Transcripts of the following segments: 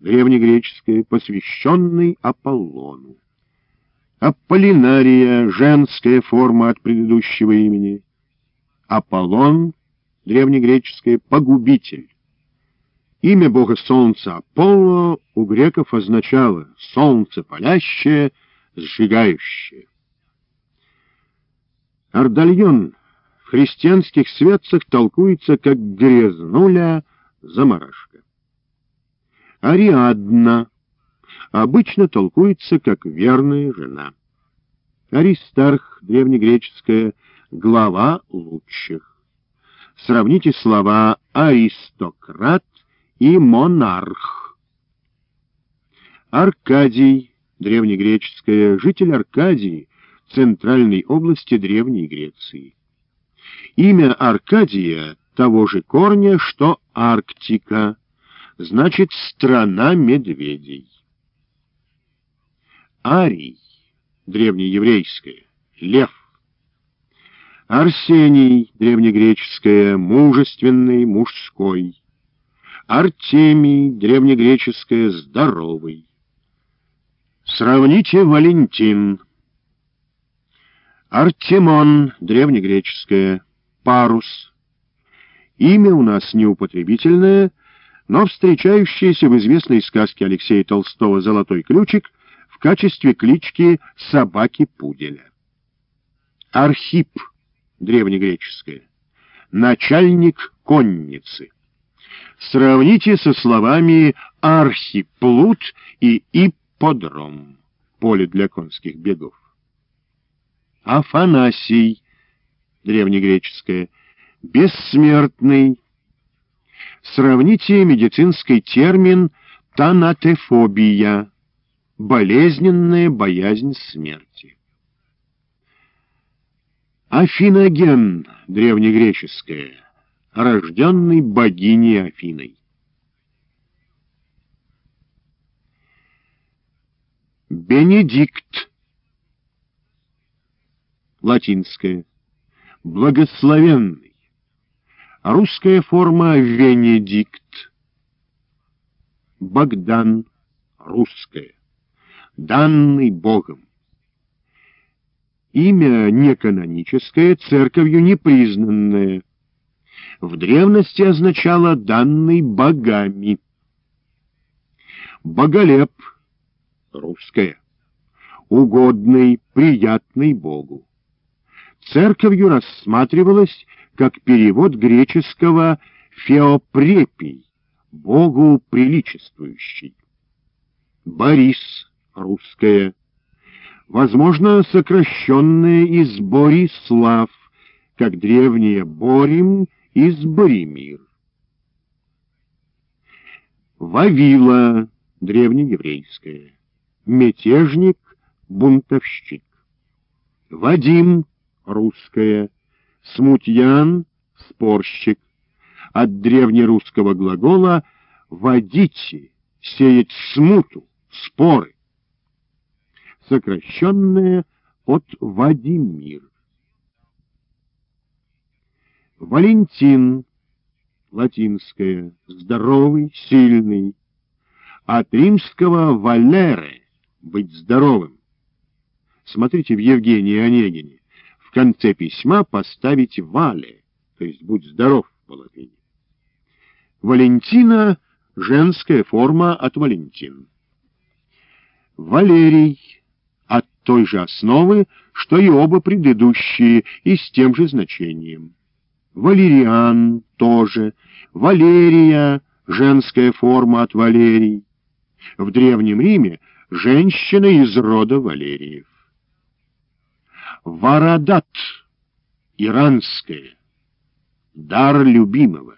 древнегреческое, посвященный Аполлону. Аполлинария — женская форма от предыдущего имени. Аполлон — древнегреческое, погубитель. Имя бога солнца Аполло у греков означало «солнце палящее, сжигающее». Ардальон в христианских светцах толкуется как грязнуля заморашка. Ариадна обычно толкуется как верная жена. Аристарх, древнегреческая, глава лучших. Сравните слова «аристократ» и монарх. Аркадий, древнегреческое, житель Аркадии, центральной области Древней Греции. Имя Аркадия того же корня, что Арктика, значит «страна медведей». Арий, древнееврейское, лев. Арсений, древнегреческое, мужественный, мужской. Артемий, древнегреческое, здоровый. Сравните Валентин. Артемон, древнегреческое, парус. Имя у нас неупотребительное, но встречающееся в известной сказке Алексея Толстого «Золотой ключик» в качестве клички собаки-пуделя. Архип, древнегреческое, начальник конницы. Сравните со словами «архиплут» и «ипподром» — поле для конских бегов. Афанасий, древнегреческое, бессмертный. Сравните медицинский термин «танатефобия» — болезненная боязнь смерти. Афиноген, древнегреческое — рожденный богиней Афиной. Бенедикт. Латинское. Благословенный. Русская форма Венедикт. Богдан. Русская. Данный Богом. Имя неканоническое, церковью непризнанное в древности означало «данный богами». Боголеп — русское, угодный, приятный Богу. Церковью рассматривалось как перевод греческого «феопрепий», Богу приличествующий. Борис — русское, возможно, сокращенное из Борислав, как древнее «борим» из Боремир. Вавила, древнееврейская, мятежник, бунтовщик. Вадим, русская, смутьян, спорщик. От древнерусского глагола «водите», «сеять смуту», «споры». Сокращенное от «Вадимир». Валентин, латинское, здоровый, сильный, от римского «валере» — быть здоровым. Смотрите в Евгении Онегине. В конце письма поставить «вале», то есть «будь здоров» по латыни. Валентина — женская форма от Валентин. Валерий — от той же основы, что и оба предыдущие, и с тем же значением. Валериан тоже, Валерия, женская форма от Валерий. В Древнем Риме женщина из рода Валериев. Варадат, иранская, дар любимого.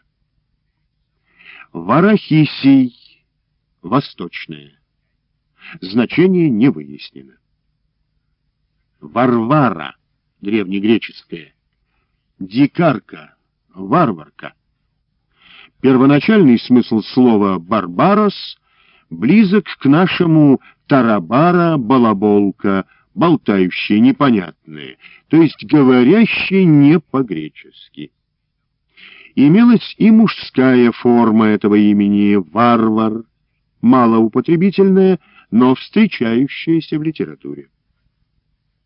Варахисий, восточная. Значение не выяснено. Варвара, древнегреческая, дикарка, варварка. Первоначальный смысл слова «барбарос» близок к нашему «тарабара-балаболка», болтающие непонятные, то есть говорящие не по-гречески. Имелась и мужская форма этого имени — варвар, малоупотребительное, но встречающееся в литературе.